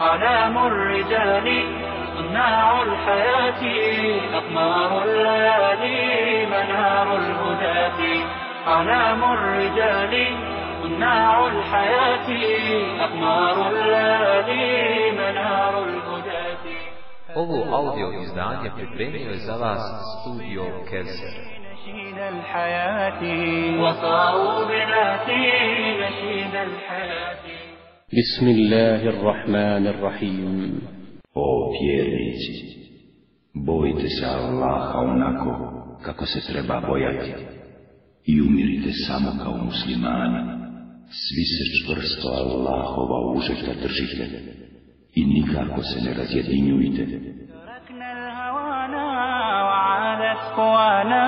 أعلام الرجال صناع الحياة أقمار الليالي منار الهداة. أعلام الرجال صناع الحياة أقمار الليالي منار الهداة. Ovo audio izdanje pripremio je za vas studio Kelser. نشيد الحياة. وصاروا بذاتي نشيد الحياة. بسم الله الرحمن الرحيم O vjernici, bojte se Allaha onako kako se treba bojati i umirite samo kao muslimani. Svi se čvrsto Allahova užeta držite i nikako se ne razjedinjujte. تركنا الهوانا وعادت قوانا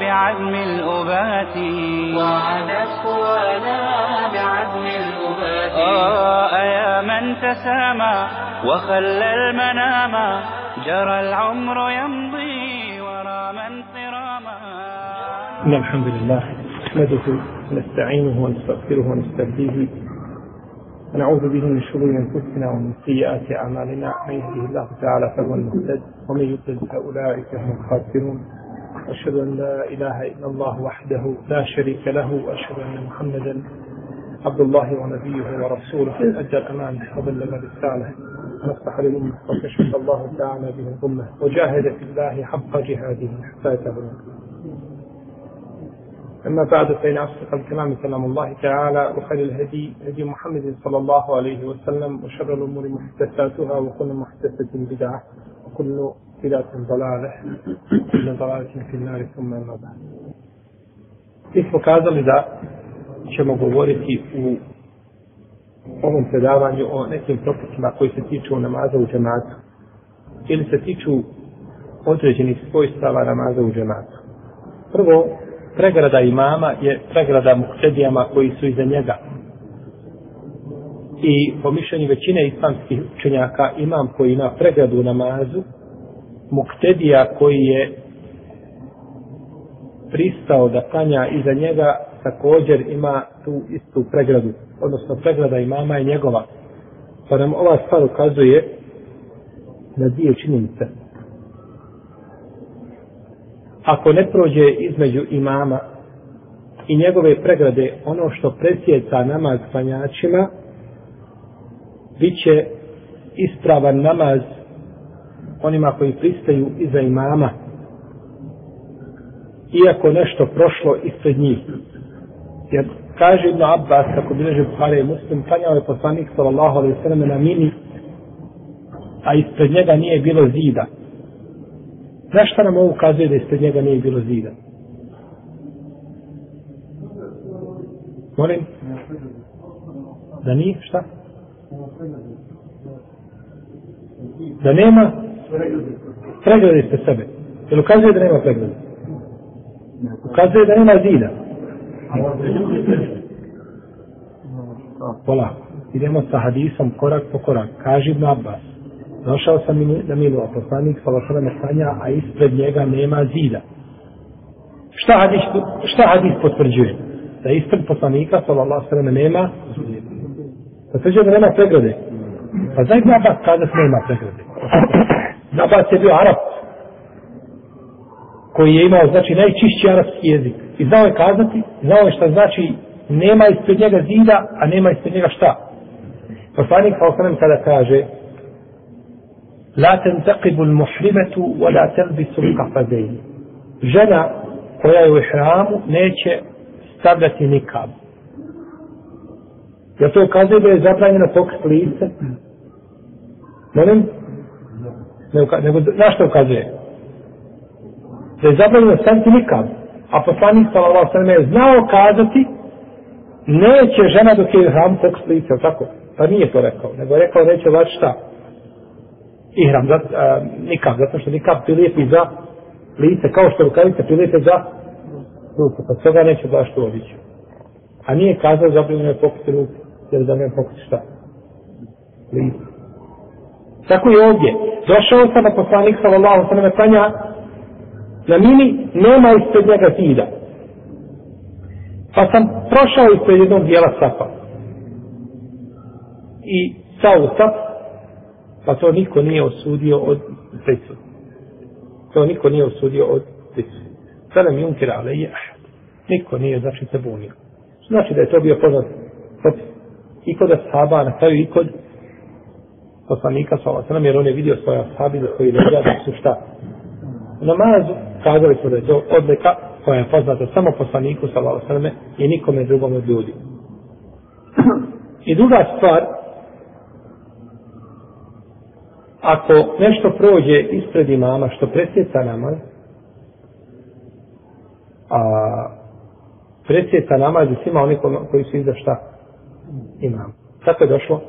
بعزم الأبات وعادت قوانا بعزم آه يا من تسامى وخلى المنام جرى العمر يمضي ورا من صراما إن الحمد لله نحمده ونستعينه ونستغفره ونستهديه ونعوذ به من شرور أنفسنا ومن سيئات أعمالنا. من يهده الله تعالى فهو المهتد ومن يضلل فأولئك هم الخاسرون. أشهد أن لا إله إلا الله وحده لا شريك له وأشهد أن محمدا عبد الله ونبيه ورسوله أدى الأمانة وبلغ الرسالة ونصح للأمة وكشف الله تعالى به الأمة وجاهد في الله حق جهاده حتى يتبع أما بعد فإن أصدق الكلام كلام الله تعالى وخير الهدي هدي محمد صلى الله عليه وسلم وشر الأمور محدثاتها وكل محدثة بدعة وكل بدعة ضلالة وكل ضلالة في النار ثم أما بعد. Smo kazali da ćemo govoriti u ovom predavanju o nekim propisima koji se tiču namaza u džematu ili se tiču određenih svojstava namaza u džematu. Prvo, pregrada imama je pregrada muktedijama koji su iza njega. I po mišljenju većine islamskih učenjaka imam koji ima pregradu u namazu, muktedija koji je pristao da klanja iza njega također ima tu istu pregradu. Odnosno pregrada imama je njegova. Pa nam ova stvar ukazuje na dvije činjenice ako ne prođe između imama i njegove pregrade ono što presjeca namaz klanjačima, bit će ispravan namaz onima koji pristaju iza imama, iako nešto prošlo ispred njih. Jer kaže Ibn Abbas, kako bileže Buhari i Muslim, klanjao je poslanik sallallahu alaihi sallam na mini, a ispred njega nije bilo zida. Znaš šta nam ovo ukazuje da ispred njega nije bilo zida? Molim? Da nije? Šta? Da nema pregrade ispred sebe. Jel ukazuje da nema pregleda? Ukazuje da nema zida. Pola. Idemo sa hadisom korak po korak. Kaži Ibn Abbas. Došao sam na milu, a poslanik Salasana stanja, a ispred njega nema zida. Šta hadis, šta hadis potvrđuje? Da ispred poslanika Salasana nema potvrđuje da nema pregrade. Pa znaj Ibn Abbas kada se nema pregrade? Abbas je bio Arab koji je imao, znači, najčišći arapski jezik. I znao je kazati, znao je šta znači nema ispred njega zida, a nema ispred njega šta. Poslanik Salasana kada kaže La tenteqibu l-muhrimetu wa la telbisu l-kafazeini. Žena koja je u ihramu neće stavljati nikab. Jer to ukazuje da je zabranjeno pokret lice? Molim? Ne, uka, nego, na što ukazuje? Da je zabranjeno staviti nikab. A poslanik sallallahu sallam je znao kazati neće žena dok je u ihramu lice, tako? Pa nije to rekao, nego je rekao neće vaći šta? ihram, za, a, nikab, zato što nikab prilijepi za lice, kao što rukavice prilijepe za ruku, pa svega neće baš to obići. A nije kazao zabranjeno je pokuti ruku, jer da ne pokuti šta? Lice. Tako je ovdje. Došao sam na poslanik sallallahu sallam klanja na mini, nema ispred njega zida. Pa sam prošao ispred jednog dijela sapa. I stao u sap, Pa to niko nije osudio od prisu. To niko nije osudio od prisu. Sada mi unkira, ali je Niko nije, znači, se bunio. Znači da je to bio poznat propis i kod ashaba, na kraju i kod poslanika sa Allah, jer on je vidio svoje ashabi za koji leđa da su šta. U namazu kazali smo da je to odlika koja je poznata samo poslaniku sa Allah, i nikome drugom od ljudi. I druga stvar, ako nešto prođe ispred imama što presjeca namaz, a presjeca namaz i svima oni koji su iza šta imam. Tako je došlo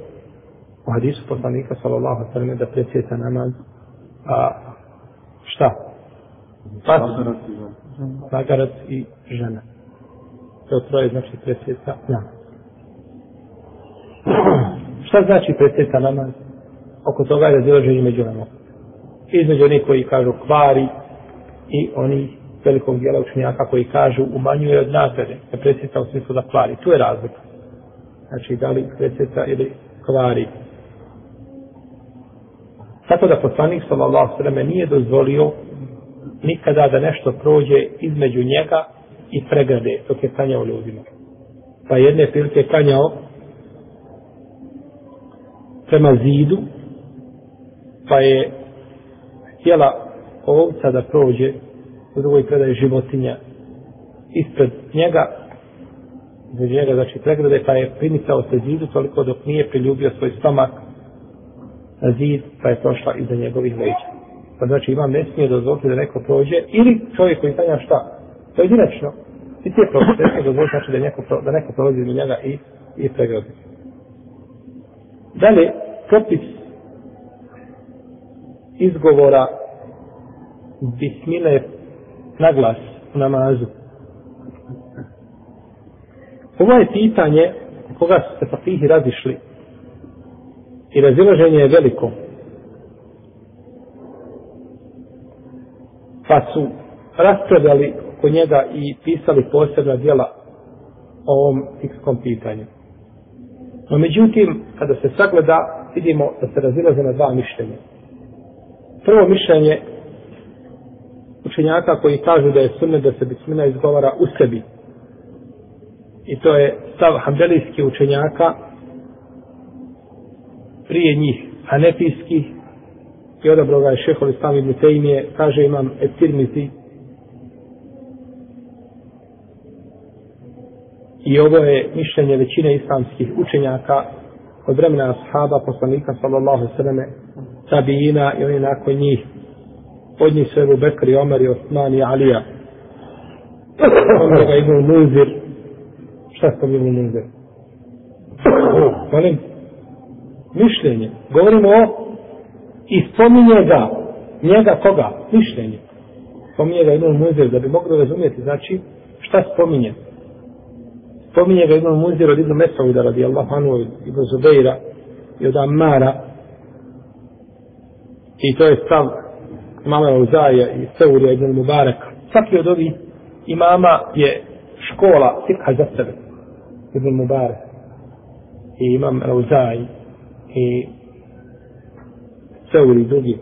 u hadisu poslanika sallallahu sallam da presjeca namaz a šta? Pas, magarac i žena. To troje znači presjeca namaz. šta znači presjeca namaz? Oko toga je razilaženje među nama. Između onih koji kažu kvari i oni velikog dijela učenjaka koji kažu umanjuje od nagrade, ne presjeca u smislu da kvari. Tu je razlika. Znači, da li presjeca ili kvari. Tako da poslanik sallallahu sallam nije dozvolio nikada da nešto prođe između njega i pregrade dok je kanjao ljudima. Pa jedne prilike je kanjao prema zidu pa je htjela ovca da prođe u drugoj predaje životinja ispred njega između njega znači pregrade pa je primicao se zidu toliko dok nije priljubio svoj stomak na zid pa je prošla iza njegovih leđa pa znači imam ne smije dozvoliti da neko prođe ili čovjek koji tanja šta to je direktno i ti je prođe, ne smije dozvoliti znači da neko, da neko prolazi između njega i, i pregrade dalje propis izgovora bismile na glas u namazu. Ovo je pitanje koga su se papihi razišli i razilaženje je veliko. Pa su raspredali oko njega i pisali posebna djela o ovom fikskom pitanju. No međutim, kada se sagleda, vidimo da se razilaze na dva mišljenja. Prvo mišljenje učenjaka koji kažu da je sunnet da se bismina izgovara u sebi. I to je stav hambelijski učenjaka prije njih hanefijskih i odabro ga je šehol islam ibn Tejmije, kaže imam etirmizi i ovo je mišljenje većine islamskih učenjaka od vremena ashaba poslanika sallallahu sallame tabijina i oni nakon njih od njih su Ebu Bekri, Omer i Osman i Alija. Omer ga Ibn Munzir. Šta sam Ibn Munzir? Molim? Mišljenje. Govorimo o i spominje ga. Njega koga? Mišljenje. Spominje ga Ibn Munzir da bi mogli razumjeti. Znači, šta spominje? Spominje ga Ibn Munzir od Ibn Mesauda radi Allah Anu Ibn Zubeira i od Amara i to je stav imama Uzaja i Seurija ibn Mubarak. Svaki od ovih imama je škola fikha za sebe. Ibn Mubarak i imam Uzaj i Seuri drugi.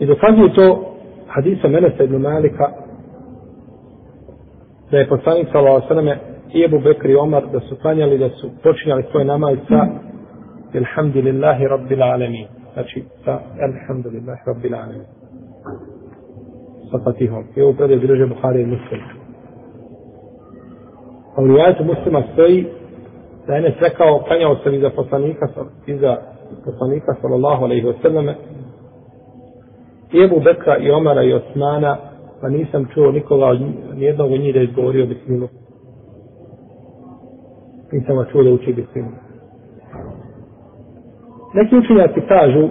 I dokazuje to hadisa Menesa ibn Malika da je poslanik sallallahu alejhi i Abu Bekr i Omar da su klanjali da su počinjali svoj namaz sa Alhamdulillahi Rabbil Alamin znači sa Elhamdulillahi Rabbil Alamin sa Fatihom. I ovo predaj bilježe Buhari i Muslim. A u rijajetu muslima stoji da je Enes rekao klanjao sam iza poslanika iza poslanika sallallahu alaihi wasallam i Ebu Bekra i Omara i Osmana pa nisam čuo nikoga od nijednog od njih da je izgovorio bismilu nisam ga čuo da uči bismilu Neki učenjaci kažu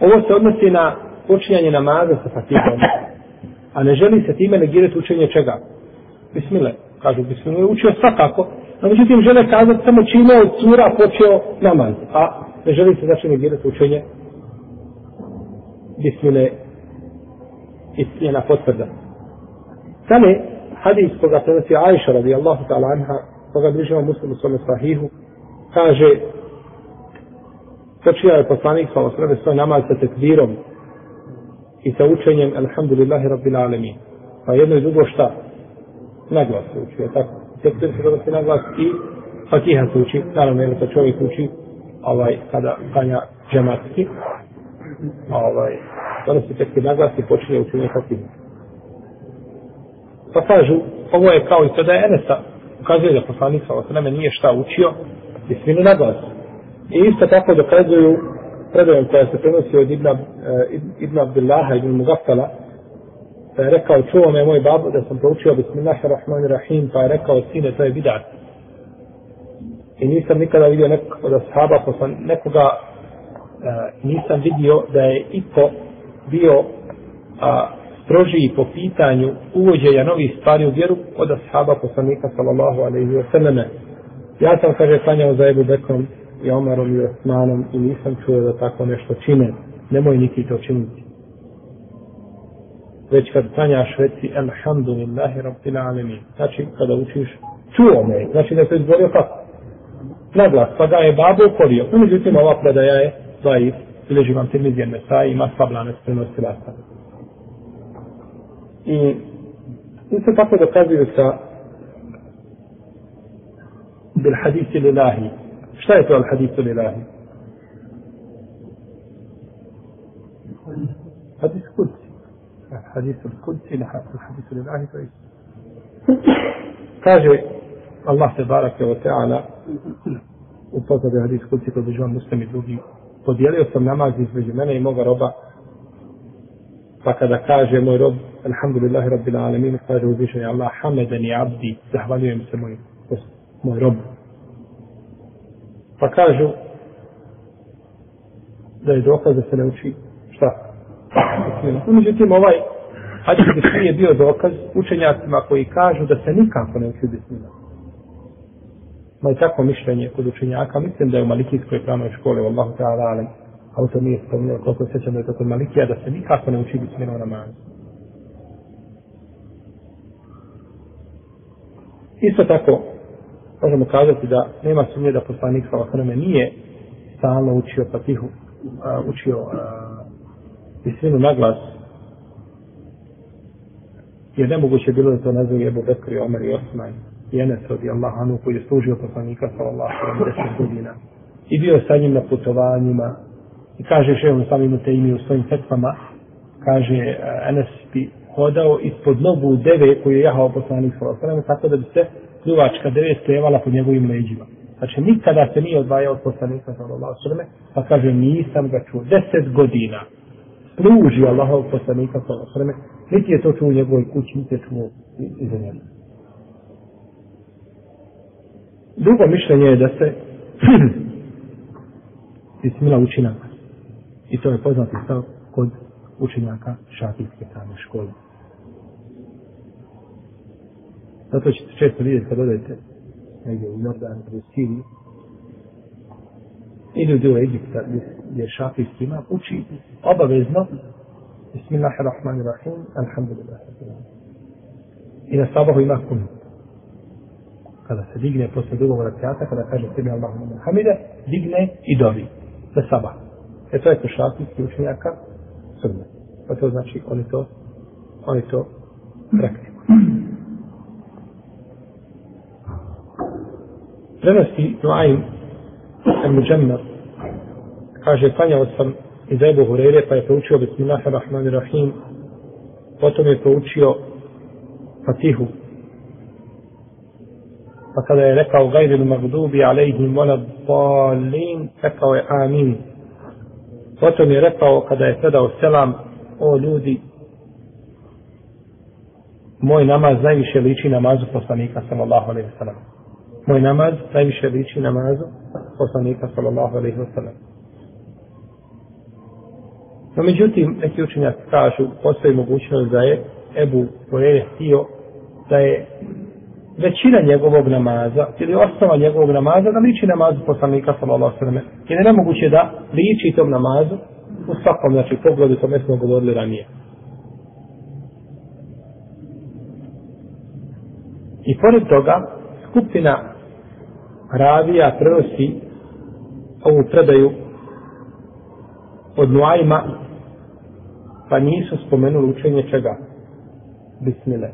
ovo se odnosi na počinjanje namaza sa fatihom, a ne želi se time negirati učenje čega? Bismile. Kažu, bismilu je učio svakako, a međutim žele kazati samo čime od cura počeo namaz, a ne želi se znači negirati učenje bismile i njena potvrda. Sane, hadis koga prenosi Aisha radijallahu ta'ala anha, koga bližava muslimu svome sahihu, kaže počeo je poslanik sa osrebe svoj namaz sa tekbirom i sa učenjem Alhamdulillahi Rabbil Alamin. Pa jedno i drugo šta? Naglas se uči, je tako? Tekbir se donosi naglas i Fatiha se uči, naravno je to čovjek uči ovaj, kada kanja džematski. Ovaj, donosi tekbir naglas i počinje učenje Fatiha. Pa kažu, ovo je kao i to da je Enesa ukazuje da poslanik sa osreme nije šta učio i svinu naglas. I isto tako dokazuju predajom koja se prenosi od Ibn, uh, eh, Ibn Abdullaha ibn Mugaffala, Pa je rekao, čuo me moj babo da sam proučio Bismillahirrahmanirrahim, pa je rekao, sine, to je bidat. I nisam nikada vidio nekog od ashaba, poslan, nekoga uh, nisam vidio da je iko bio a, strožiji po pitanju uvođenja novih stvari u vjeru od ashaba poslanika sallallahu alaihi wa sallam. Ja sam, kaže, sanjao za Ebu Bekom i Omarom i Osmanom i nisam čuo da tako nešto čine. Nemoj niti to činiti. Već kad klanjaš reci Alhamdulillahi Rabbil Alamin. Znači, kada učiš, čuo me, znači da se izborio kako? Naglas, pa ga je babo korio. Umeđutim, ova predaja je zaif, leži vam Tirmidjen Mesai, ima slablane sprenosti lasta. I isto tako dokazuju sa bil hadisi lillahi. Šta je to al hadisu lillahi? Hadis kudsi. Hadisu kudsi ili hadisu lillahi to je Kaže Allah se barake wa ta'ala u poznabi hadis kudsi kod država muslim i drugi podijelio sam namaz između mene i moga roba pa kada kaže moj rob alhamdulillahi rabbil alamin kaže uzvišenje Allah hamedani abdi zahvaljujem se moj moj rob. Pa da je dokaz da se ne uči šta? Međutim ovaj hadis bismillah je bio dokaz učenjacima koji kažu da se nikako ne uči bismillah. Ma je tako mišljenje kod učenjaka. Mislim da je u Malikijskoj pravnoj škole Allahu ta'ala alem, a to nije spominjalo koliko sećam da je to kod Malikija da se nikako ne uči bismillah namazu Isto tako, možemo kazati da nema sumnje da poslanik sa osrame nije stalno učio patihu, uh, učio uh, na glas, jer nemoguće bilo da to nazove Ebu Bekri, Omer i Osman, i Enes radi Allah, anu koji je služio poslanika sa Allah, 70 godina, i bio sa njim na putovanjima, i kaže še on samim te imi u svojim fetvama, kaže e, Enes bi hodao ispod nogu deve koju je jahao poslanik sa osrame, tako da bi se pljuvačka deve stevala pod njegovim leđima. Znači, nikada se nije odvajao od poslanika sa Allah pa kaže, nisam ga čuo. Deset godina služi Allahov poslanika sa osreme, niti je to čuo u njegovoj kući, niti je čuo iza njega. Drugo mišljenje je da se Bismila uči I to je poznati stav kod učenjaka šafijske pravne škole. Zato ćete često vidjeti kad odete negdje u Jordan, u Siriju, ili u dio Egipta gdje šafijski ima, uči obavezno Bismillahirrahmanirrahim, alhamdulillah. I na sabahu ima kunu. Kada se digne posle drugog rakijata, kada kaže sebi Allahumma hamide, digne i dovi. Za sabah. E to je to šafijski učenjaka sunne. Pa to znači oni to, oni to praktikuju. prenosi Nuaym المجمر kaže klanjao sam iz Ebu Hurere pa je proučio Bismillahirrahmanirrahim potom je proučio Fatihu. Pa kada je rekao gajri magdubi alejhim vola dalin rekao je amin potom je rekao kada je predao selam o ljudi moj namaz najviše liči namazu poslanika sallallahu alaihi sallam moj namaz najviše liči namazu poslanika sallallahu alaihi wa sallam. No međutim, neki učenjaci kažu, postoji mogućnost da je Ebu Hureyre htio da je većina njegovog namaza ili osnova njegovog namaza da liči namazu poslanika sallallahu alaihi wa sallam. Jer je nemoguće da liči tom namazu u svakom, znači pogledu, tome smo govorili ranije. I pored toga, skupina ravija prenosi ovu predaju od Nuajma, pa nisu spomenuli učenje čega? Bismile.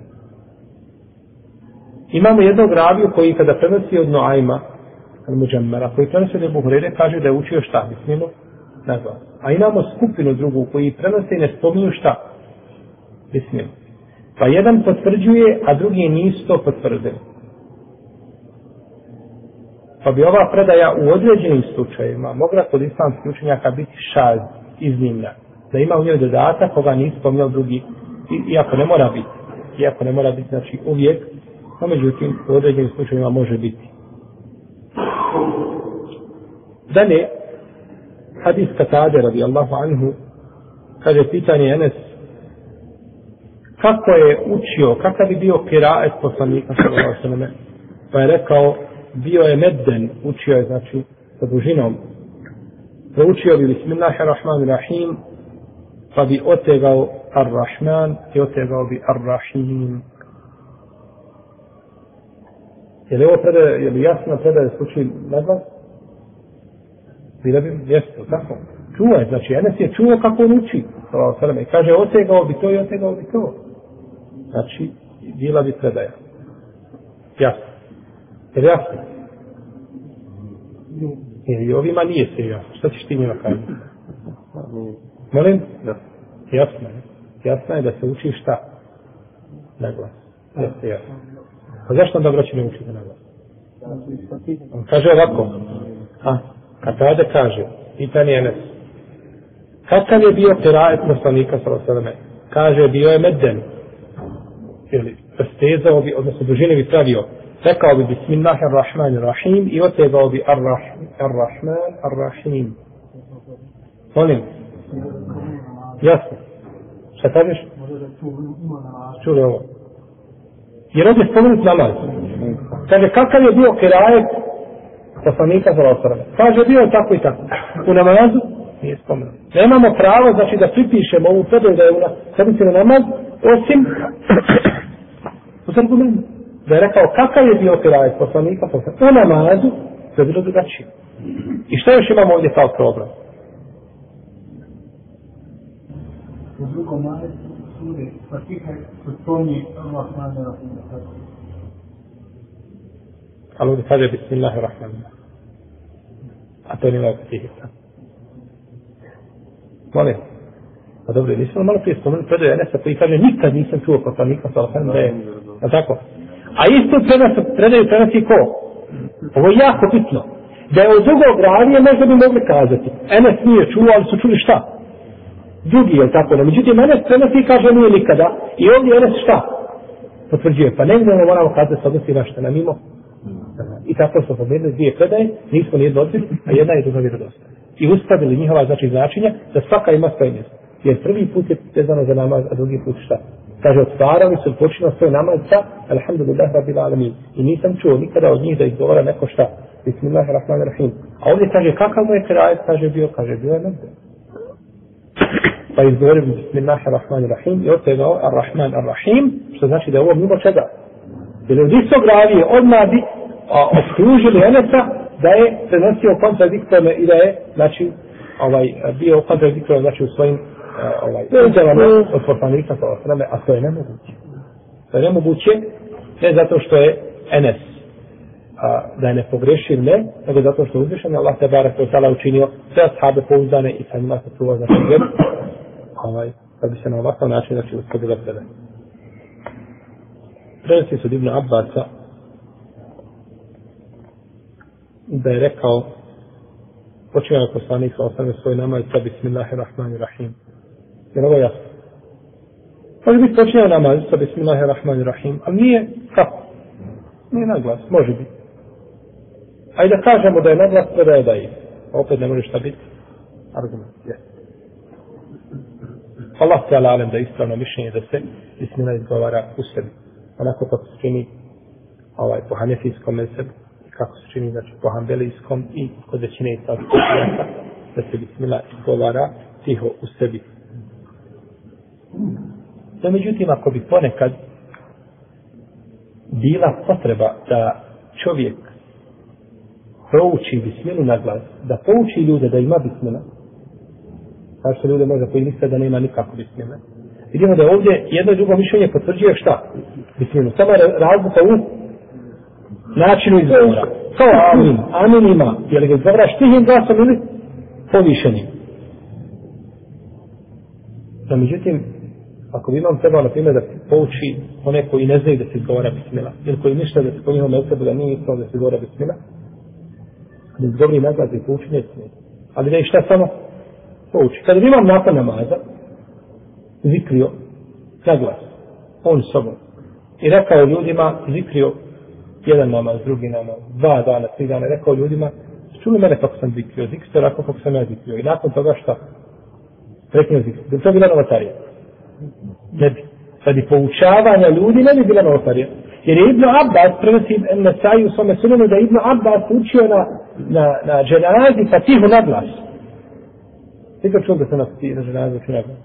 Imamo jednog raviju koji kada prenosi od Nuajma, Al-Muđammara, koji prenosi od Ebu Hurere, kaže da je učio šta? Bismilo? Na glas. A imamo skupinu drugu koji prenose i ne spominju šta? Bismilo. Pa jedan potvrđuje, a drugi nisu to potvrdili. Pa bi ova predaja u određenim slučajevima mogla kod islamskih učenjaka biti šaz, iznimna. Da ima u njoj dodatak koga nije spominjali drugi, i, iako ne mora biti. Iako ne mora biti, znači uvijek, no međutim u određenim slučajevima može biti. Dalje, hadis Katade radijallahu anhu, kaže pitanje Enes, kako je učio, kakav bi bio kiraet poslanika sallallahu alejhi Pa je rekao bio je medden, učio je znači sa dužinom. Proučio bi bismillahirrahmanirrahim, pa bi otegao ar-Rahman i otegao bi ar-Rahim. Je li ovo predaje, je li jasno predaje slučaj na glas? Bila bi mjesto, tako? Čuo je, znači Enes je čuo kako on uči. I kaže, otegao bi to i otegao bi to. Znači, bila bi predaja. Jasno. Je jasno? Ili ovima nije se jasno. Šta ćeš ti njima kazati? Molim? Jasno je. Jasno je da se uči šta? Na glas. Jeste jasno. A zašto onda braći ne učite na glas? On kaže ovako. A, kad tada kaže, pitanje je nes. Kakav je bio terajet poslanika sa Rosaleme? Kaže, bio je medden. Ili, stezao bi, odnosno dužine bi pravio rekao bi bismillahirrahmanirrahim i otegao bi ar-rahman ar-rahim. Molim? Jasno. Šta kažeš? Čuli ovo. Jer ovdje spomenut namaz. Kaže kakav je bio kirajet poslanika za osrame kaže bio tako i tako. U namazu nije spomenut. Nemamo pravo znači da pripišemo ovu predaju da je u sedmici na namaz osim u argumentu da je rekao kakav je bio kirajet poslanika poslanika u namazu da je bilo drugačije. I što još imamo ovdje kao problem? U drugom majetu sure Fatiha se spominje Rahman Rahim. Ali ovdje kaže Bismillahirrahmanirrahim. A to nije Fatiha. Molim. Pa dobro, nisam malo prije spomenuti predaju Enesa koji kaže nikad nisam čuo poslanika sa Allahom da je, a tako, A isto prenos, predaju prenosi ko? Ovo je jako bitno. Da je od drugog ravije možda bi mogli kazati. Enes nije čuo, ali su čuli šta? Drugi je tako. No, međutim, Enes prenosi i kaže nije nikada. I ovdje Enes šta? Potvrđuje. Pa negdje ono moramo kazati se odnosi na šta na mimo. I tako smo pobjedili dvije predaje, nismo nijedno odbili, a jedna je druga vjerodostojna. I uskladili njihova znači značenja da svaka ima svoje mjesto. Jer prvi put je vezano za namaz, a drugi put šta? Kaže, otvarali su počinao svoj namaz sa Alhamdulillah Rabbil Alamin. I nisam čuo nikada od njih da izgovara neko šta. Bismillahirrahmanirrahim. A ovdje kaže, kakav mu je krajac? Kaže, bio, kaže, bio je nebde. Pa izgovorio Bismillahirrahmanirrahim i od toga Ar-Rahman Ar-Rahim, što znači da je ovo mimo čega. Jer od istog ravije odmah bi okružili Enesa da je prenosio kontradiktorne i da je, znači, ovaj, bio kontradiktorne, znači, u svojim ovaj, uzela od poslanika sa osrame, a to je nemoguće. To je nemoguće, ne zato što je Enes, a, da je ne pogrešio, ne, nego zato što je uzvišen, Allah te barak to tala učinio sve ashabe pouzdane i sa njima se čuva za sve ovaj, da bi se na ovakav način znači uskladila sebe. Prenosi su divno Abbasa da je rekao počinjava poslanik sa osrame svoj namaz sa Bismillahirrahmanirrahim. Jer ovo je jasno. Može biti počinjao namaz sa Bismillahirrahmanirrahim, ali nije kako. Nije naglas, može biti. Ajde da kažemo da je naglas, da je da je. Opet ne može šta biti. Argument, jes. Allah se alalem da je ispravno mišljenje da se Bismillah izgovara u sebi. Onako kako se čini ovaj, po hanefijskom mesebu kako se čini znači, po hambelijskom i kod većine i da se Bismillah izgovara tiho u sebi. No, međutim, ako bi ponekad bila potreba da čovjek prouči bismilu na glas, da pouči ljude da ima bismila, kao što ljude možda koji misle da nema nikako bismila. Vidimo da ovdje jedno i drugo mišljenje potvrđuje šta? Bismilu. Samo je razlika u načinu izgovora. Kao amin. Amin ima. Je ga izgovaraš tihim glasom ili povišenim? No, međutim, ako bi imam trebao, na primjer, da pouči one koji ne znaju da se izgovara bismila, ili koji ništa da se po njihom mesebu da nije ispravo da se izgovara bismila, da izgovori naglas i pouči ne smije. Ali da je šta samo pouči. Kada bi imam nakon namaza, zikrio naglas, on sobom, i rekao ljudima, zikrio jedan namaz, drugi namaz, dva dana, tri dana, rekao ljudima, čuli mene kako sam zikrio, zikrio rekao kako sam ja zikrio. I nakon toga šta? Prekrio zikrio. Da to bila novatarija. Ne bi. Radi poučavanja ljudi ne bi bila novotarija. Jer je Ibn Abbas, prenosi Nesai u svome sunanu, da je Ibn Abbas učio na, na, na dženazi fatihu na glas. Nikad čuo da se na, na dženazi učio na glas.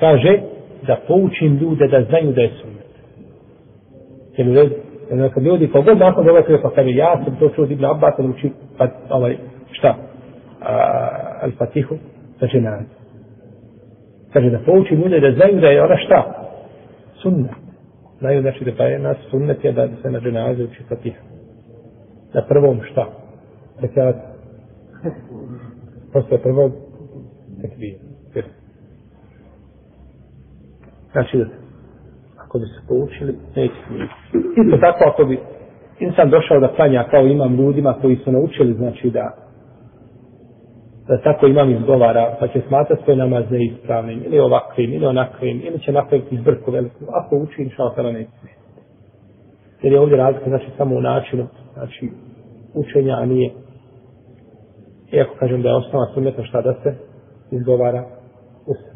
Kaže, da poučim ljude da znaju da je sunnet. Jer u redu, jer kad ljudi, kogod nakon da ovaj pa kaže, ja sam to čuo od Ibn Abbas, ali uči, pa, ovaj, šta? Al-Fatihu, sa dženazi. Kaže da pouči ljude da znaju da je ona šta? Sunna. Znaju znači da pa je nas sunnet je da se na dženaze uči fatiha. Na prvom šta? Rekat. Posle prvog tekbir. Znači da ako bi se poučili, neće smijeti. Isto tako ako bi insan došao da klanja kao imam ljudima koji su naučili, znači da da tako imam izgovara, pa će smatrati svoje namaz ispravnim, ili ovakvim, ili onakvim, ili će napraviti zbrku veliku, ako uči, inša Allah, ne. Jer je ovdje razlika, znači, samo u načinu, znači, učenja, a nije. Iako kažem da je osnova sunneta šta da se izgovara usta.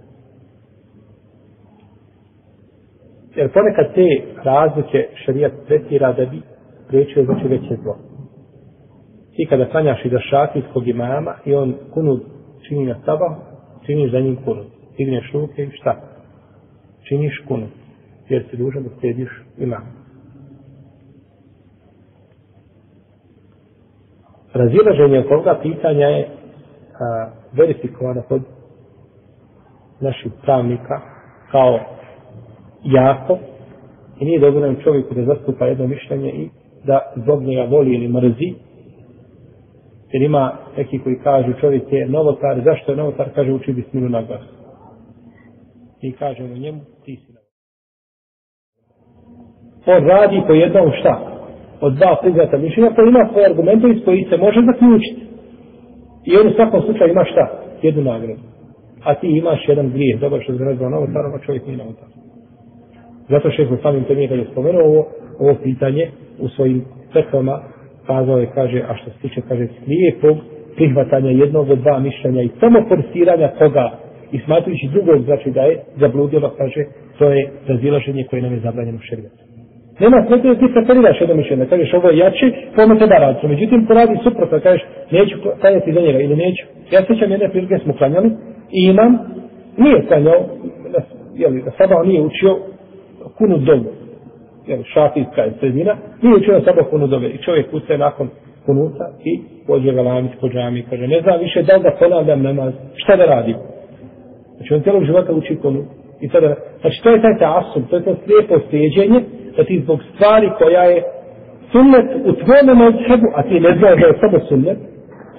Jer ponekad te razlike šarijat tretira da bi priječio znači veće zlo ti kada klanjaš iza šafijskog imama i on kunud čini na saba, činiš za njim kunud. Digneš ruke i šta? Činiš kunud. Jer si dužan da slediš imama. Razilaženje oko ovoga pitanja je a, verifikovano kod naših pravnika kao jako i nije dobro čovjeku da zastupa jedno mišljenje i da zbog njega voli ili mrzi Jer ima neki koji kažu čovjek je novotar, zašto je novotar, kaže uči bismilu na glas. I kaže mu njemu, ti si novotar. On radi po jednom šta? Od dva priznata mišljenja, pa ima svoje argumente iz koji se može zaključiti. I on u svakom slučaju ima šta? Jednu nagradu. A ti imaš jedan grijeh, dobro što se nazva novotar, a čovjek nije novotar. Zato što je samim temije nije kada je spomenuo ovo, ovo pitanje u svojim crkvama kazao je, kaže, a što se tiče, kaže, slijepog prihvatanja jednog od dva mišljenja i samo forsiranja toga i smatrujući drugog, znači da je zabludilo, kaže, to je razilaženje koje nam je zabranjeno u šerijetu. Nema sve da ti preferiraš jedno mišljenje, kažeš ovo je jače, ono treba raditi. Međutim, ko radi suprotno, kažeš, neću klanjati za njega ili neću. Ja sećam jedne prilike smo klanjali i imam, nije klanjao, jeli, da sada on nije učio kunu dobu jer šafijska je sredina, nije čuo sabo kunudove i čovjek ustaje nakon kunuta i pođe ga lamit po džami i kaže, ne znam više da li da ponavljam namaz, šta da radim? Znači on cijelog života uči kunut. I sada, znači to je taj tasum, to je to slijepo slijedženje, da ti zbog stvari koja je sunnet u tvojom mozhebu, a ti ne znaš da je samo sunnet,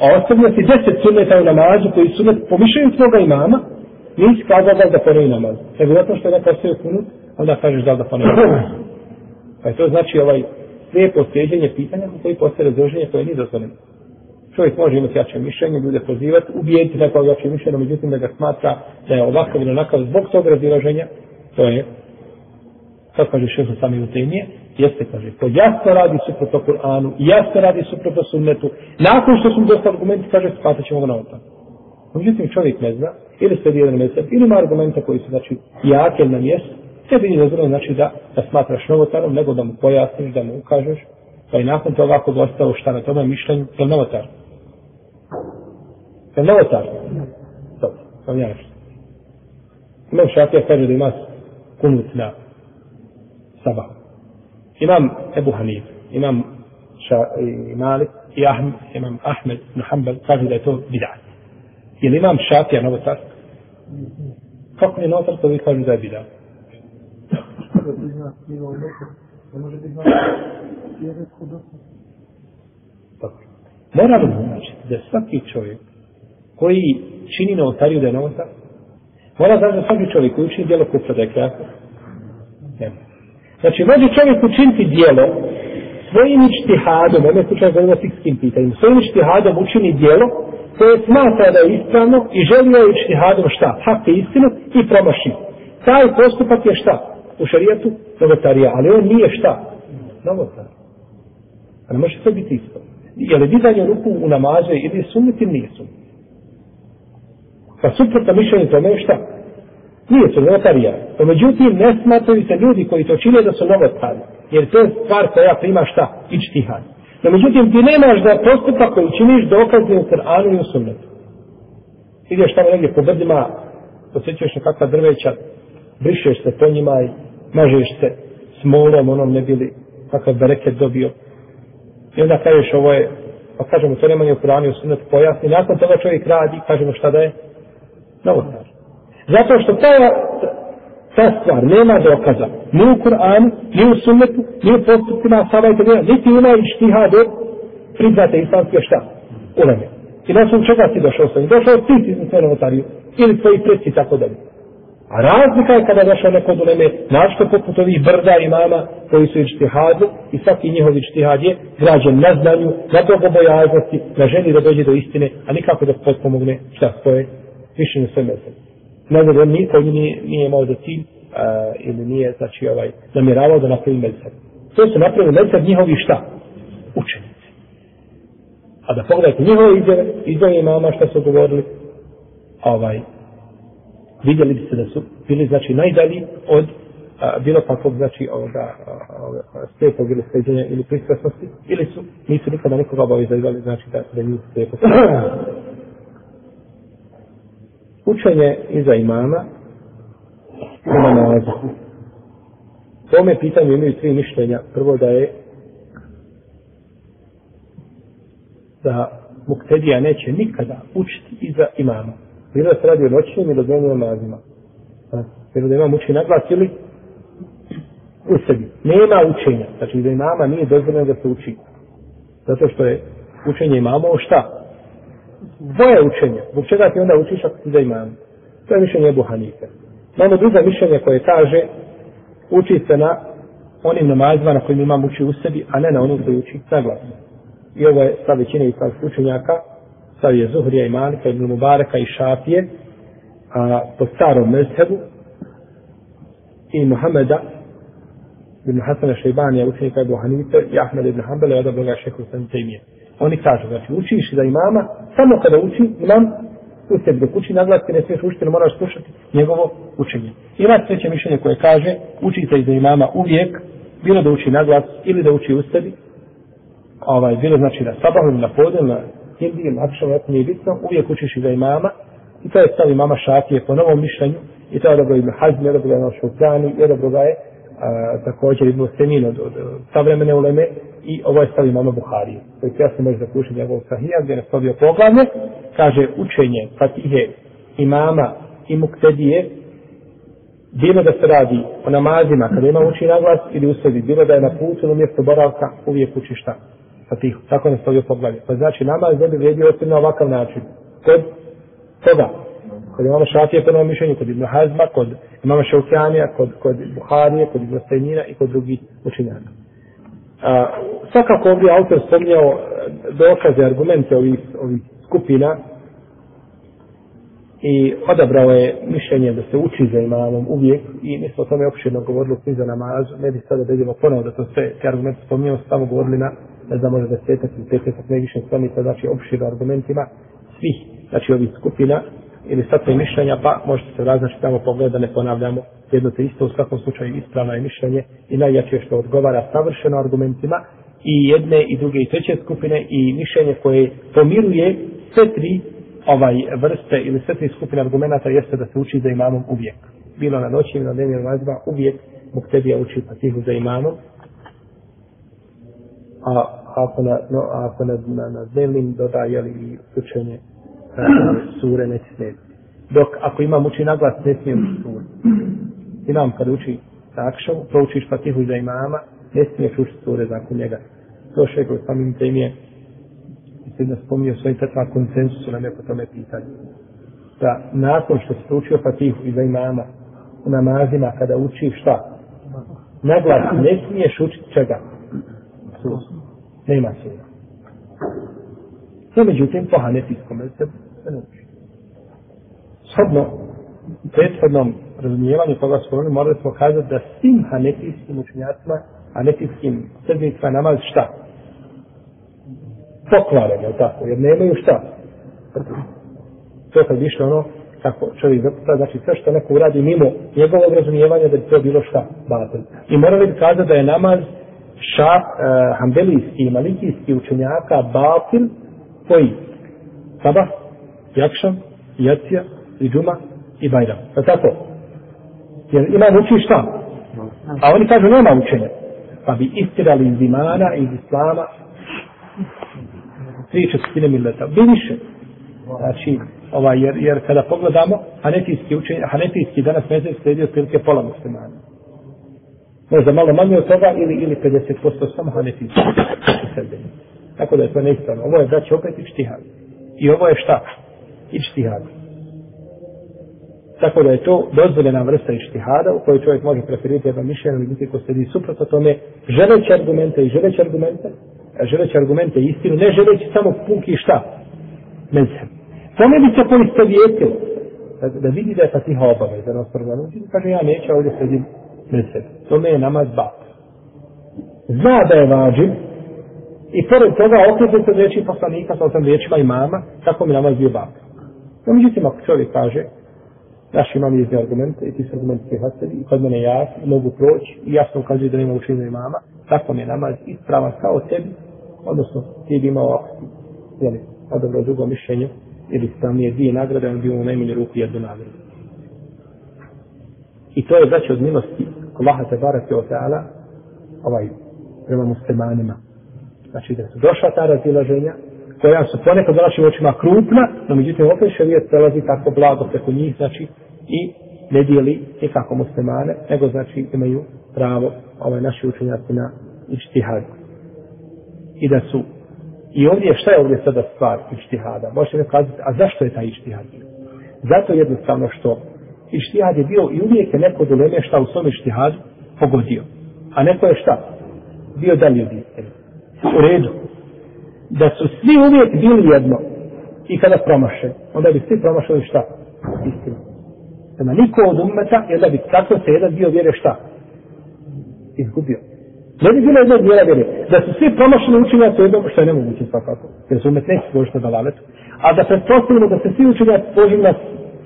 a ostavlja ti deset sunneta u namazu koji sunnet po mišljenju svoga imama, nisi kazao da da ponovi namaz. Nego zato što je neko ostavio kunut, onda kažeš da da ponovi namaz. Pa je to znači ovaj sve posljeđenje pitanja koji postoje razloženje koje nije dozvoljeno. Čovjek može imati jače mišljenje, ljude pozivati, ubijediti neko jače mišljenje, međutim da ga smatra da je ovakav ili onakav zbog tog razilaženja, to je, kako kaže šeho sami u temije, jeste, kaže, to jasno radi suprotno Kur'anu, jasno radi suprotno sunnetu, nakon što su dosta argumenti, kaže, spatat ćemo ga na otak. Međutim, čovjek ne zna, ili sledi jedan mesec, ili ima argumenta koji su, znači, jake na mjestu, tebi nije dozvoljeno znači da, da smatraš novotarom, nego da mu pojasniš, da mu ukažeš, pa i nakon toga ako bi ostao šta na tome mišljenju, je novotar? Je novotar? Dobro, sam ja nešto. Imam šafija kaže da ima kunut na sabah. Imam Ebu Hanif, imam ša, i Malik, i Ahmed, imam Ahmed ibn Hanbal kaže da je to bidat. Je li imam šafija novotar? Kako je novotar, to vi kažu da je bidat? Moramo znači da svaki čovjek koji čini novotariju da je novotar, mora znači da svaki čovjek koji učini djelo kufra da je kreator. Znači, može čovjek učiniti djelo svojim ištihadom, ono slučaj zove fikskim pitanjem, svojim ištihadom učini djelo koje smatra da je ispravno i želio je ištihadom šta? Hak i istinu i promaši. Taj postupak je šta? U šarijetu novotarija, ali on nije šta? Novotar. A ne može sve biti isto. Je li dizanje ruku u namaze ili sumnit ili nije sumnit? Pa suprotno mišljenje tome je šta? Nije su novotarija. No, međutim, ne smatraju se ljudi koji to čine da su novotari. Jer to je stvar koja prima šta? Ičtihad. No, međutim, ti nemaš da postupak koji činiš dokazni u Kur'anu i u sunnetu. Ideš tamo negdje po brdima, posjećuješ nekakva drveća, brišeš se po njima i mažeš se s molom, onom ne bili kakav bereket dobio. I onda kažeš ovo je, pa kažemo, to nema ni u Kur'anu u sunnetu pojasni. Nakon toga čovjek radi, kažemo šta da je? Novotar. Zato što ta, ta stvar nema dokaza ni u Kur'anu, ni u sunnetu, ni u postupima Saba i Tebina, niti ima i štihade priznate islamske šta? Uleme. I na osnovu čega si došao sa njim? Došao ti si sa sve novotariju. Ili tvoji predsi tako dalje. A razlika je kada došao neko do uleme, našto poput ovih brda i mama koji su ištihadu i svaki njihov ištihad je građen na znanju, na bogobojaznosti, na želji da dođe do istine, a nikako da potpomogne šta svoje mišljenje sve mesele ne znam da niko nije, nije imao za cilj a, ili nije znači ovaj namjeravao da napravi medicar. To su napravili medicar njihovi šta? Učenici. A da pogledajte njihove izjave, izjave imama šta su govorili, ovaj, vidjeli biste da su bili znači najdalji od a, bilo kakvog znači ovoga slijepog ili sređenja ili pristrasnosti ili su nisu nikada nikoga obavezali znači da, da nisu slijepo učenje iza imama u namazu. Po ome pitanju imaju tri mišljenja. Prvo da je da muktedija neće nikada učiti iza imama. Bilo da se radi o noćnim ili dnevnim namazima. Pa, Bilo da imam uči na glas ili u sebi. Nema učenja. Znači da imama nije dozvoljeno da se uči. Zato što je učenje imamo šta? dvoje učenja. Zbog čega ti onda učiš ako ti da imam? To je mišljenje Ebu Hanife. Imamo druga mišljenja koje kaže uči se na onim namazima na kojim imam uči u sebi, a ne na onim koji uči na glas. I ovo je sa većine islamskih učenjaka, stav je Zuhrija i Malika, Ibn Mubareka i Šafije, a po starom mezhebu i Muhameda ibn Hasana Šeibanija, učenika Ebu Hanife i Ahmed ibn Hanbala i odabroga šehu Sam Tejmije. Oni kažu, znači učiš za imama, samo kada uči imam, u sebi dok uči naglas, ne smiješ učiti, ne moraš slušati njegovo učenje. Ima treće mišljenje koje kaže, učite za imama uvijek, bilo da uči naglas ili da uči u sebi, ovaj, bilo znači na sabahu ili na podel, na hindi, na akšom, ako nije bitno, uvijek učiš iza imama, i to je stav imama šafije po novom mišljenju, i to je dobro Ibn Hazm, je dobro ga je Šukrani, je dobro ga je a, također Ibn Semin od, od, od savremene uleme, i ovo je stav imama Buharije. To je jasno može zaključiti njegov sahija gdje je nastavio poglavne. Kaže učenje Fatihe imama i muktedije bilo da se radi o namazima kada ima uči naglas ili u sebi, bilo da je na putu ili mjesto boravka, uvijek uči šta? Fatihu. Tako je nastavio poglavlje. Pa znači namaz ne bi vredio osim na ovakav način. Kod toga. Kod imamo šafije po novom mišljenju, kod Ibn Hazma, kod imamo Šaukjanija, kod, kod Buharije, kod Ibn Stajnina i kod drugih učinjaka. A, svakako ovdje autor spomnjao e, dokaze, argumente ovih, ovih skupina i odabrao je mišljenje da se uči za imamom uvijek i mi smo o tome opširno govorili u za namazu, ne bi sada da idemo ponovo da to sve, te argumente spominjamo, samo govorili na, ne znam, možda desetak ili petetak, najviše stranica, znači opširno argumentima svih, znači ovih skupina ili sad mišljenja, pa možete se raznaći tamo pogled da ne ponavljamo jedno te isto u svakom slučaju ispravno je mišljenje i najjače što odgovara savršeno argumentima i jedne i druge i treće skupine i mišljenje koje pomiruje sve tri ovaj vrste ili sve tri skupine argumenta jeste da se uči za imamom uvijek. Bilo na noći ili na dnevnim nazva uvijek Muktedija uči patihu za imamom. A ako na, no, ako na, na, na dnevnim doda, jeli, i učenje e, sure neće smije. Dok ako imam uči naglas, ne smije uči sure. Imam kad uči takšav, proučiš fatihu za imama, ne smiješ učiti sure zakon njega. To što je koji samim tem je, mislim da spominio svojim tetva konsensusu na neko tome pitanje. Da nakon što si učio fatihu i za imama, u namazima kada uči šta? Naglas, ne smiješ učiti čega? Sure. Nema sura. No, međutim, po hanefijskom se ne uči. Shodno, prethodnom razumijevanju toga spomenuli, morali smo kazati da svim hanefijskim učenjacima, hanefijskim srednicima namaz šta? Pokvaren, je tako? Jer nemaju šta? To kad više ono, kako čovjek zaputa, znači sve što neko uradi mimo njegovog razumijevanja da bi to bilo šta? Batel. I morali bi kazati da je namaz ša, e, uh, hambelijski i malikijski učenjaka batil koji? Sabah, Jakšan, Jacija i Džuma i Bajram. Je tako? Jer ima uči šta? A oni kažu nema učenja. Pa bi istirali iz imana iz islama tri četvrtine milleta. Bi više. Znači, ovaj, jer, jer kada pogledamo, hanetijski učenje, hanetijski danas mezir sledi od prilike pola muslimana. Možda malo manje od toga ili, ili 50% samo hanetijski sredbenje. Tako da je to neispravno. Ovo je, braći, opet ištihad. I ovo je šta? Ištihad. Tako da je to dozvoljena vrsta ištihada u kojoj čovjek može preferirati jedno mišljenje ili biti ko sedi suprotno tome, želeći argumente i želeći argumente, želeći argumente i istinu, ne želeći samo puki šta? Mezhem. Tome bi se poistovjetilo. Da, da vidi da je fatiha obaveza na prva kaže ja neću ovdje sedim mesec. Tome je namaz bat. Zna da je vađiv, I pored toga okreće se riječi poslanika sa osam riječima imama, tako mi namaz bio bat. No, međutim, ako čovjek kaže, naš imam izni argumente i ti su argumenti prihvatili i kod mene ja mogu proći i jasno ukazuje da nema učinu imama, tako mi je namaz ispravan kao tebi, odnosno ti bi imao jeli, odobro drugo mišljenje ili sam je dvije nagrade, on bi imao najmanju ruku jednu nagradu. I to je znači od milosti Allaha te barake o teala ovaj, prema muslimanima. Znači da su došla ta razilaženja, koja su ponekad u našim očima krupna, no međutim opet šarijet prelazi tako blago preko njih, znači i ne dijeli nikako muslimane, nego znači imaju pravo ovaj naši učenjaci na ištihad. I da su I ovdje, šta je ovdje sada stvar ištihada? Možete mi kazati, a zašto je taj ištihad? Zato jednostavno što ištihad je bio i uvijek je neko doleme šta u svom ištihadu pogodio. A neko je šta? Bio dalje od. U redu da su svi uvijek bili jedno i kada promaše, onda bi svi promašali šta? Istinu. Nema niko od umeta, jer da bi tako se jedan dio vjere šta? Izgubio. Ne bi bilo jednog dijela vjere. Da su svi promašali učenjaci u jednom, što je nemoguće svakako, jer su umet neće složiti na dalavetu. A da pretpostavimo da se svi učenjaci složili na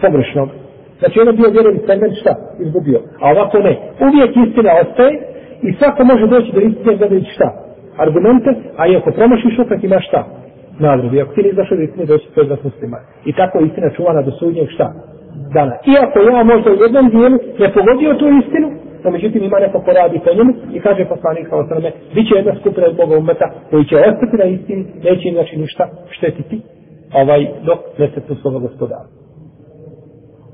pogrešnog, znači jedan dio vjere bi segment šta? Izgubio. A ovako ne. Uvijek istina ostaje i svako može doći do istine gledajući šta? argumente, a i ako promašiš opet imaš šta? Nagradu. I ako ti ne izašao da istine, doći pred vas muslima. I tako istina čuvana do sudnjeg šta? Dana. Iako ja možda u jednom dijelu ne pogodio tu istinu, no međutim ima neko ko radi po njemu i kaže poslanik kao sveme, bit će jedna skupina od Boga umeta koji će ostati na istini, neće im znači ništa štetiti ovaj, dok ne se tu svoga gospodara.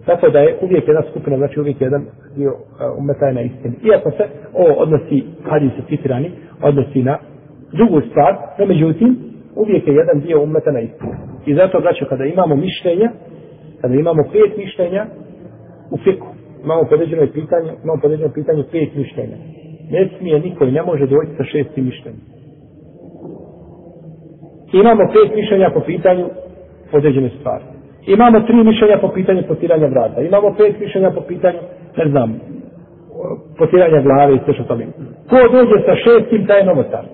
Tako da je uvijek jedna skupina, znači uvijek jedan dio uh, umeta je na istini. Iako se ovo odnosi, kad su citirani, odnosi na drugu stvar, no međutim, uvijek je jedan dio umeta na istini. I zato, braćo, kada imamo mišljenja, kada imamo pet mišljenja u fiku, imamo podređeno pitanje, imamo podređeno pitanje pet mišljenja. Ne smije niko i ne može doći sa šesti mišljenja. Imamo pet mišljenja po pitanju određene stvari. Imamo tri mišljenja po pitanju potiranja vrata. Imamo pet mišljenja po pitanju, ne znam, potiranja glave i sve što tome. Ko dođe sa šestim, taj je novotar.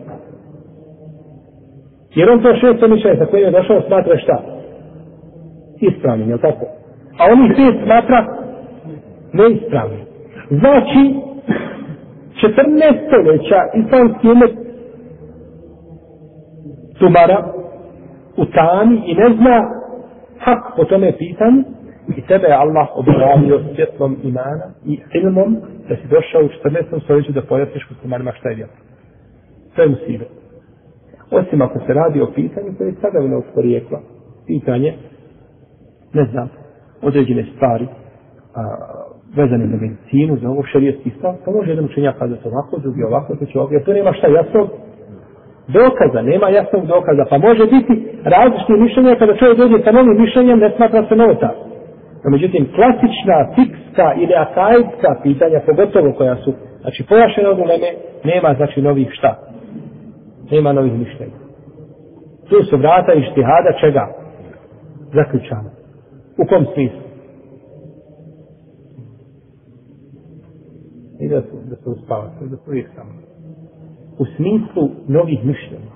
Jer on to šesto mišljenje sa kojim je došao smatra šta? Ispravnim, je li tako? A oni pet smatra neispravnim. Znači, 14 stoljeća islamski umet tumara u tani i ne zna hak po tome pitanju i tebe je Allah objavio svjetlom imana i ilmom da si došao u 14. stoljeću da pojasniš muslimanima šta je vjera. To je musibe. Osim ako se radi o pitanju koje je sada sadavinog porijekla. Pitanje, ne znam, određene stvari, a, vezane za medicinu, za ovo šarijetski stav, pa može jedan učenjak kazati ovako, drugi ovako, to će ovako, jer to nema šta jasno, dokaza, nema jasnog dokaza, pa može biti različite mišljenja kada čovjek dođe sa novim mišljenjem, ne smatra se novota. No, međutim, klasična, fikska ili akaidska pitanja, pogotovo koja su, znači, pojašene od uleme, nema, znači, novih šta? Nema novih mišljenja. Tu su vrata i štihada čega? Zaključano. U kom smislu? I da su, da su uspavati, da su uvijek samo. U smislu novih mišljenja.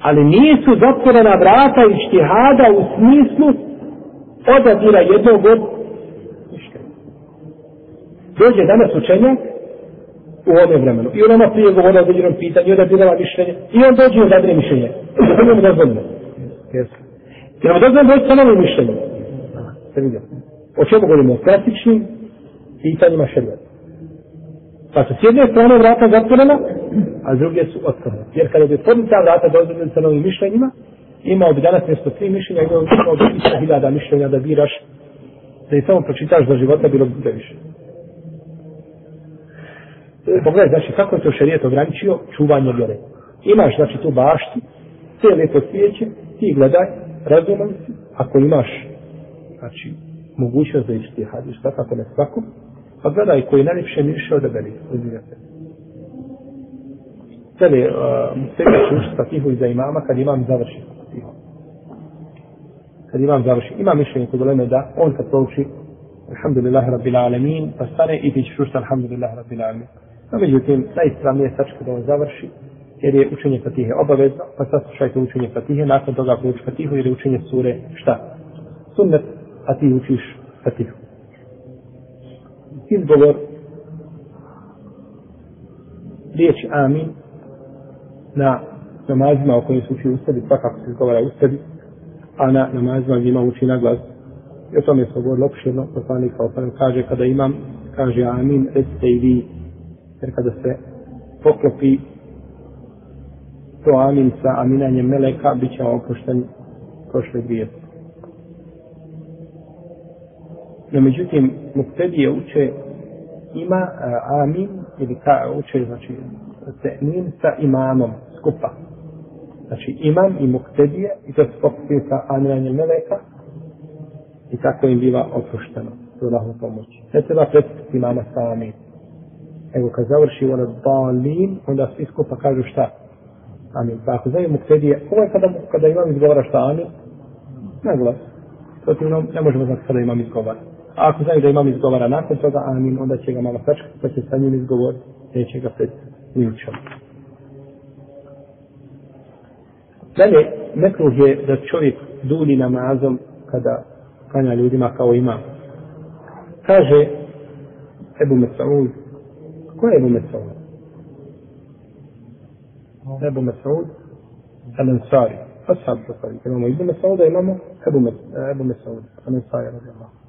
Ali nisu zatvorena vrata i štihada u smislu odabira jednog od mišljenja. Dođe danas učenjak u ovome vremenu. I on nama prije govorio o određenom pitanju i odabirala mišljenje. I on dođe i odabire mišljenje. To je mu dozvoljeno. Jesu. Jer mu dozvoljeno doći sa novim mišljenjem. Ste vidio. O čemu govorimo? O klasičnim pitanjima šerijata. Pa su s jedne strane vrata zatvorena, a s druge su otvorene. Jer kada bi otvorili ta vrata dozvoljena sa novim mišljenjima, imao bi danas mjesto tri mišljenja, imao bi imao bi hiljada mišljenja da biraš, da i samo pročitaš za života, bilo bi previše. E, pogledaj, znači, kako je to šarijet ograničio čuvanje vjere. Imaš, znači, tu baštu, sve lijepo svijeće, ti gledaj, razuman si, ako imaš, znači, mogućnost da ići ti hadiš, svakako ne svakom, pa gledaj koji najljepše miriše odaberi, uzimate. Sada, uh, e, svega će sa tihu iza imama kad imam završi. Kad imam završi. Ima mišljenje kod uleme da on kad prouči Alhamdulillah Rabbil Alamin, pa stane i ti ćeš ušti Alhamdulillah Rabbil Alamin. No, međutim, najispravnije je sačka da on završi, jer je učenje Fatihe obavezno, pa saslušajte učenje Fatihe, nakon toga prouči Fatihu, jer je učenje sure šta? Sunnet, a ti učiš Fatihu. Izgovor riječ amin na namazima o kojim se uči ustadi, svakako se izgovara ustadi, a na namazima gdje ima uči na glas. I o tome se govorilo opširno, poslanik kao kaže kada imam, kaže amin, recite i vi jer kada se poklopi to amin sa aminanjem meleka, bit će oprošten prošle grijeze. No, međutim, muktedije uče ima uh, amin, ili ka, uče, znači, te'min sa imamom, skupa. Znači, imam i muktedije, i to se poklopi sa amiranjem meleka, i tako im biva oprošteno. s Allahom pomoći. Ne treba prepustiti imama sa amin. Evo kad završi ona balin, onda svi skupa kažu šta? Amin. Pa ako znaju muktedije, ovo je kada, kada imam izgovara šta amin? Na glas. Protivno, ne možemo znati kada imam izgovara. A ako znaju da imam izgovara nakon toga amin, onda će ga malo sačkati, pa će sa njim izgovor, neće ga pred nijučom. Dalje, nekruh je da čovjek duni namazom kada kanja ljudima kao ima. Kaže Ebu Mesaud, Ko je Ebu Mesaud? Ebu Mesaud Al-Ansari. Ashab Bukhari. Imamo Ibn Mesauda, imamo Ebu, Mesaud Al-Ansari.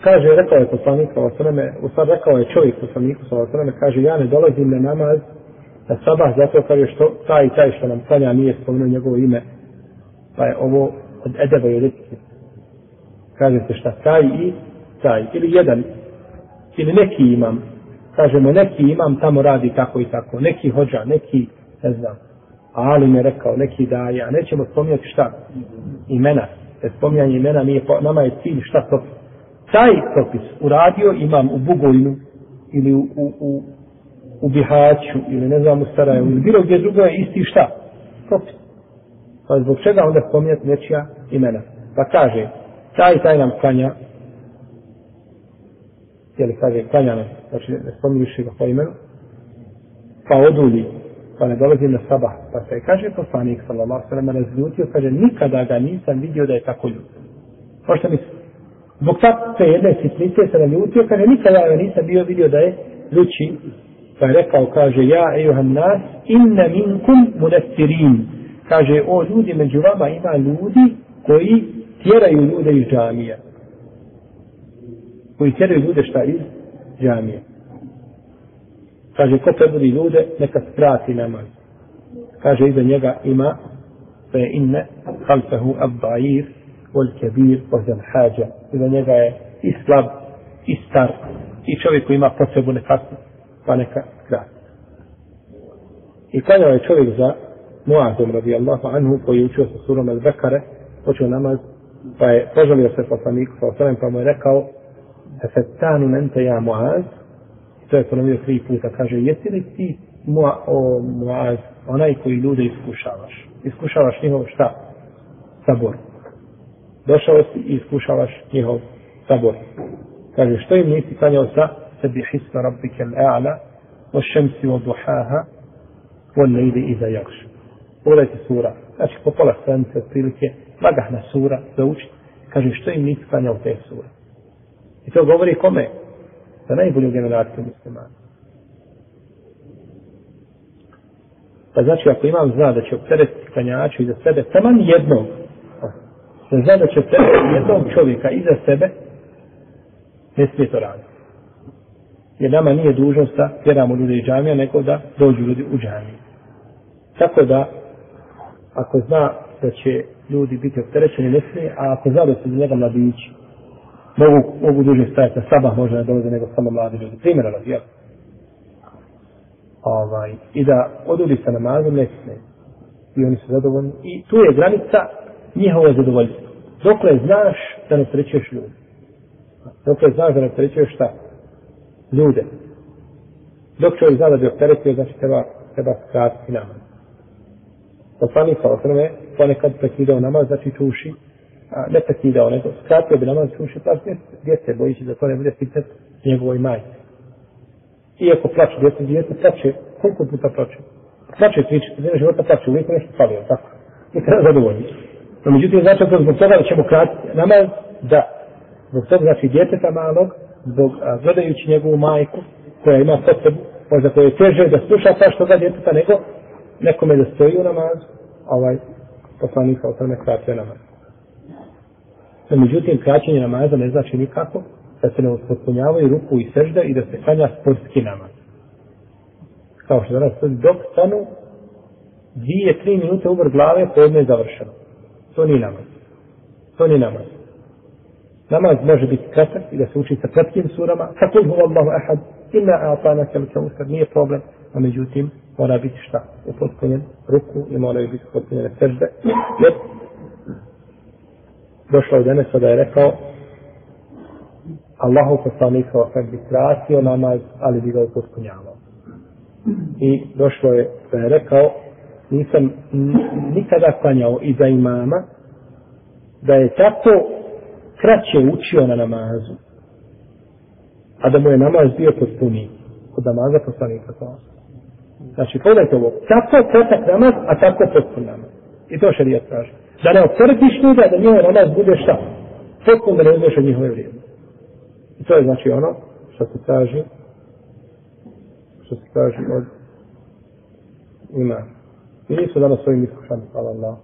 Kaže, rekao je poslanik sa osrame, u stvari rekao je čovjek poslaniku sa osrame, kaže, ja ne dolazim na namaz na sabah, zato kaže što taj i taj što nam klanja nije spomenuo njegovo ime, pa je ovo od edeba i od etike. Kaže se šta, taj i taj, ili jedan, ili neki imam, kažemo neki imam tamo radi tako i tako, neki hođa, neki, ne znam, ali me rekao, neki daje, a nećemo spominjati šta? Imena. Jer spominjanje imena nije, nama je cilj šta to Taj propis uradio imam u Bugojnu ili u, u, u, u Bihaću ili ne znam u Sarajevu ili bilo gdje drugo je isti šta? Propis. Pa zbog čega onda spominjati nečija imena? Pa kaže, taj taj nam klanja, jeli kaže klanjano, znači ne spominjuši ga po imenu, pa odulji, pa ne dolazi na sabah, pa se kaže poslanik sallallahu sallam razljutio, kaže nikada ga nisam vidio da je tako ljud. Možete mi zbog takve jedne sitnice se naljutio, kaže nikada ja nisam bio vidio da je luči. pa je rekao, kaže ja, ejuhan nas, inna minkum munestirin, kaže o ljudi među vama ima ljudi koji tjeraju ljude iz džamija koji tjeraju ljude šta iz džamija. Kaže, ko prebudi ljude, neka skrati namaz. Kaže, iza njega ima fe inne halfehu abdair wal kebir ozal hađa. Iza njega je i slab, i star, i čovjek koji ima potrebu nekako, pa neka krati. I klanjao je čovjek za Muazom radijallahu anhu koji je učio sa surom al-Bekare, počeo namaz, pa je požalio se poslaniku sa osanem, pa mu je rekao, Efetanu mente ja Muaz, to je ponovio tri puta, kaže, jesi li ti Mua, o Muaz, onaj koji ljude iskušavaš? Iskušavaš njihov šta? Sabor. Došao si i iskušavaš njihov sabor. Kaže, što im nisi klanjao sa sebi hisma rabbike l'a'la, o šemsi o duhaha, o nejde iza jakš. Pogledajte sura. Znači, po pola stranice, otprilike, lagahna sura, da. Kaže, što im nisi klanjao te sure? I to govori kome? Za najbolju generaciju muslimana. Pa znači, ako imam zna da će opteretiti klanjaču za sebe, taman jednog, da zna da će opteretiti jednog čovjeka iza sebe, ne smije to raditi. Jer nama nije dužnost da tjeramo ljude iz džamija, nego da dođu ljudi u džamiju. Tako da, ako zna da će ljudi biti opterećeni, ne smije, a ako zna da su za njega mladići, mogu, mogu duže stajati na sabah, može da dolaze nego samo mladi ljudi. Primjera radi, jel? Ovaj, I da odudi sa namazom, ne smije. I oni su zadovoljni. I tu je granica njihovo zadovoljstvo. Dokle znaš da ne trećeš ljude. Dokle znaš da ne trećeš šta? Ljude. Dok čovjek zna da bi opteretio, znači treba, treba skratiti namaz. Poslanik sa osrme ponekad prekidao namaz, znači čuši, a ne prekidao, nego skratio bi namaz čuši, pa djece bojići da to ne bude pitat njegovoj majci. Iako plače djece, djece plače, koliko puta plače? Plače tri, četiri života plače, uvijek nešto falio, tako. I treba zadovoljiti. No, međutim, znači to zbog toga da ćemo kratiti namaz, da, zbog toga znači djeteta malog, zbog, a, gledajući njegovu majku, koja ima potrebu, možda koja je teže da sluša ta što ga djeteta, nego nekome da stoji u namazu, ovaj poslanik sa osrme kratio namaz. No, međutim, kraćenje namaza ne znači nikako da se ne uspotpunjavaju ruku i sežda i da se klanja sportski namaz. Kao što danas dok stanu dvije, tri minute uvr glave, podne je završeno. To nije namaz. To nije namaz. Namaz može biti kratak i da se uči sa kratkim surama. Fakul huva Allahu ahad, inna a'atana kelke usad, nije problem. A međutim, mora biti šta? Upotpunjen ruku i moraju biti upotpunjene sežde. Jer došlo je danas da je rekao Allahu poslanik sa osam bi kratio namaz, ali bi ga upotpunjavao. I došlo je da je rekao nisam nikada klanjao iza imama da je tako kraće učio na namazu a da mu je namaz bio potpuniji od namaza poslanika sa. Znači, pogledajte ovo. Tako kratak namaz, a tako potpun namaz. I to šarijat traži. Da ne optrtiš ljuda, da njihov namaz bude šta? Potpun da ne uzmeš od njihove vrijednosti. I to je znači ono što se kaže što se kaže od ima. I nisu danas svojim iskušani, hvala Allah.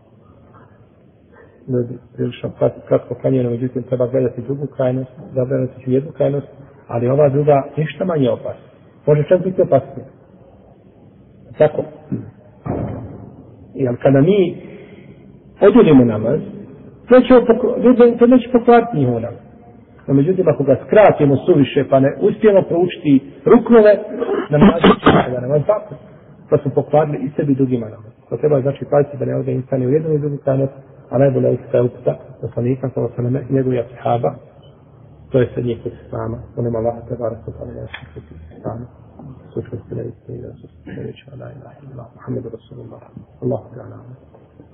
Ljudi, prilično kratko kanjeno, međutim treba gledati drugu krajnost, zabraniti ću jednu krajnost, ali ova druga ništa manje opasna. Može čak biti opasnija. Tako. Jer kada mi odjelimo namaz, to će, to neće pokvariti njihov namaz. No, međutim, ako ga skratimo suviše, pa ne uspijemo proučiti ruknove, namaz će da namaz tako. da su pokvarili i sebi drugima nama. To treba znači paziti da ne ode insani u jednom i drugu stranu, a najbolje najbolja usta da sam nikam sa osaname i njegovih ashaba, to je srednje kod sama, on ima Allah te barak od Allah, kod islama. Sutra se ne istini da su sljedeća, la ilaha illallah, Muhammed, Rasulullah, Allahu ta'ala,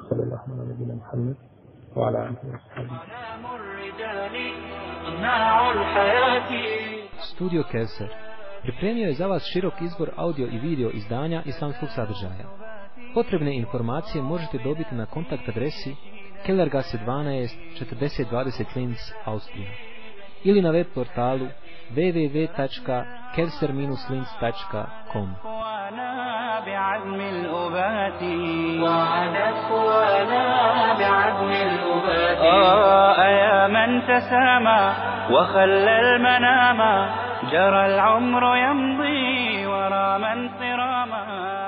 sallallahu ala nabina Muhammed, وعلى آله وصحبه صناع الحياة استوديو كاسر pripremio je za vas širok izbor audio i video izdanja islamskog sadržaja. Potrebne informacije možete dobiti na kontakt adresi Kellergasse 12 4020 Linz, Austrija ili na web portalu www.kelser-linz.com بعزم الأبات وعدت قوانا بعزم الأبات آه يا من تسامى وخلى المنام جرى العمر يمضي ورا صراما.